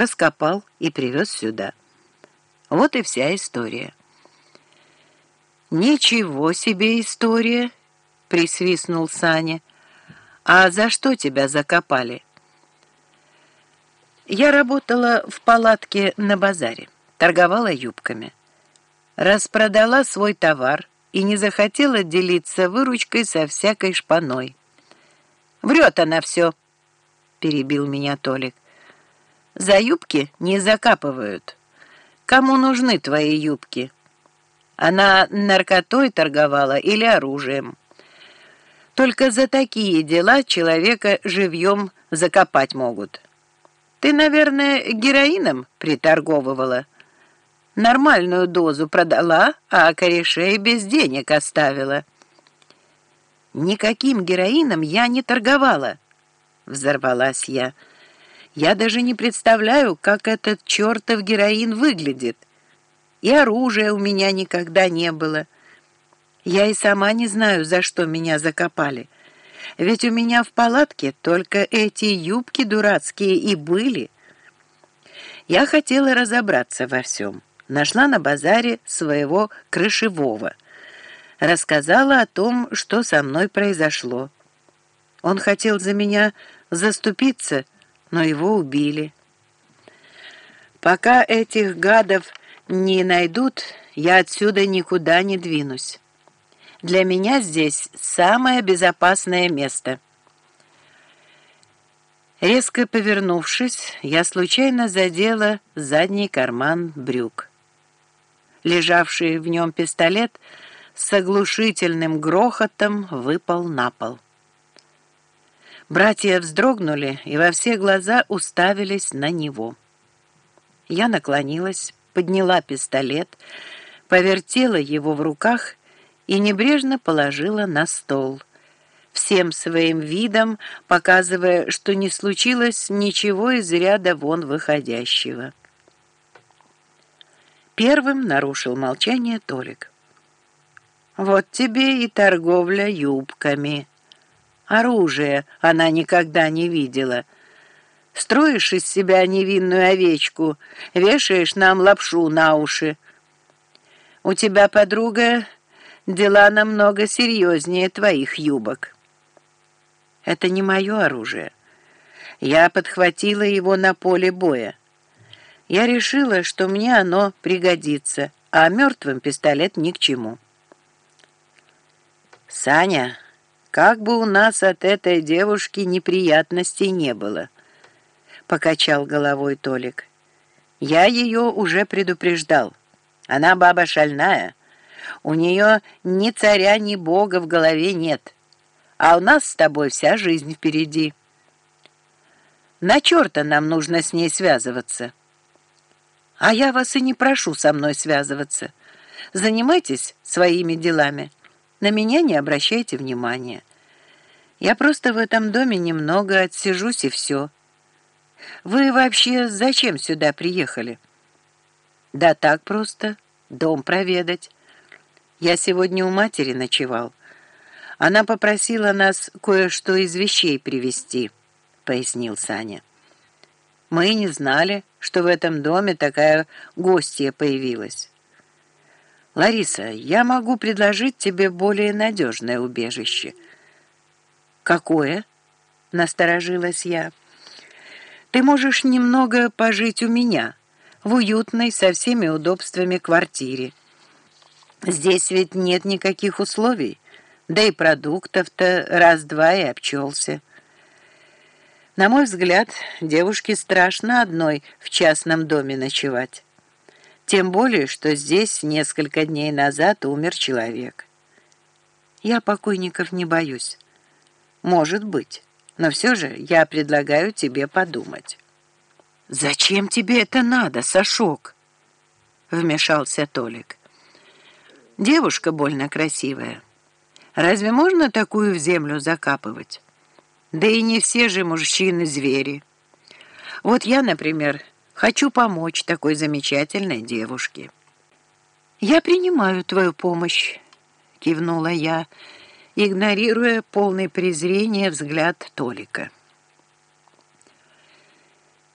раскопал и привез сюда. Вот и вся история. «Ничего себе история!» — присвистнул Саня. «А за что тебя закопали?» Я работала в палатке на базаре, торговала юбками. Распродала свой товар и не захотела делиться выручкой со всякой шпаной. «Врет она все», — перебил меня Толик. «За юбки не закапывают. Кому нужны твои юбки? Она наркотой торговала или оружием?» Только за такие дела человека живьем закопать могут. Ты, наверное, героином приторговывала?» Нормальную дозу продала, а корешей без денег оставила. «Никаким героином я не торговала», — взорвалась я. «Я даже не представляю, как этот чертов героин выглядит. И оружия у меня никогда не было. Я и сама не знаю, за что меня закопали. Ведь у меня в палатке только эти юбки дурацкие и были». Я хотела разобраться во всем нашла на базаре своего крышевого. Рассказала о том, что со мной произошло. Он хотел за меня заступиться, но его убили. Пока этих гадов не найдут, я отсюда никуда не двинусь. Для меня здесь самое безопасное место. Резко повернувшись, я случайно задела задний карман брюк лежавший в нем пистолет, с оглушительным грохотом выпал на пол. Братья вздрогнули и во все глаза уставились на него. Я наклонилась, подняла пистолет, повертела его в руках и небрежно положила на стол, всем своим видом показывая, что не случилось ничего из ряда вон выходящего. Первым нарушил молчание Толик. «Вот тебе и торговля юбками. Оружие она никогда не видела. Строишь из себя невинную овечку, вешаешь нам лапшу на уши. У тебя, подруга, дела намного серьезнее твоих юбок. Это не мое оружие. Я подхватила его на поле боя. Я решила, что мне оно пригодится, а мертвым пистолет ни к чему. «Саня, как бы у нас от этой девушки неприятностей не было», — покачал головой Толик. «Я ее уже предупреждал. Она баба шальная. У нее ни царя, ни бога в голове нет. А у нас с тобой вся жизнь впереди. На черта нам нужно с ней связываться». А я вас и не прошу со мной связываться. Занимайтесь своими делами. На меня не обращайте внимания. Я просто в этом доме немного отсижусь и все. Вы вообще зачем сюда приехали? Да так просто. Дом проведать. Я сегодня у матери ночевал. Она попросила нас кое-что из вещей привезти, пояснил Саня. Мы не знали, что в этом доме такая гостья появилась. Лариса, я могу предложить тебе более надежное убежище. Какое? Насторожилась я. Ты можешь немного пожить у меня, в уютной, со всеми удобствами квартире. Здесь ведь нет никаких условий, да и продуктов-то раз-два и обчелся. На мой взгляд, девушке страшно одной в частном доме ночевать. Тем более, что здесь несколько дней назад умер человек. Я покойников не боюсь. Может быть, но все же я предлагаю тебе подумать. «Зачем тебе это надо, Сашок?» — вмешался Толик. «Девушка больно красивая. Разве можно такую в землю закапывать?» Да и не все же мужчины звери. Вот я, например, хочу помочь такой замечательной девушке. «Я принимаю твою помощь», — кивнула я, игнорируя полный презрения взгляд Толика.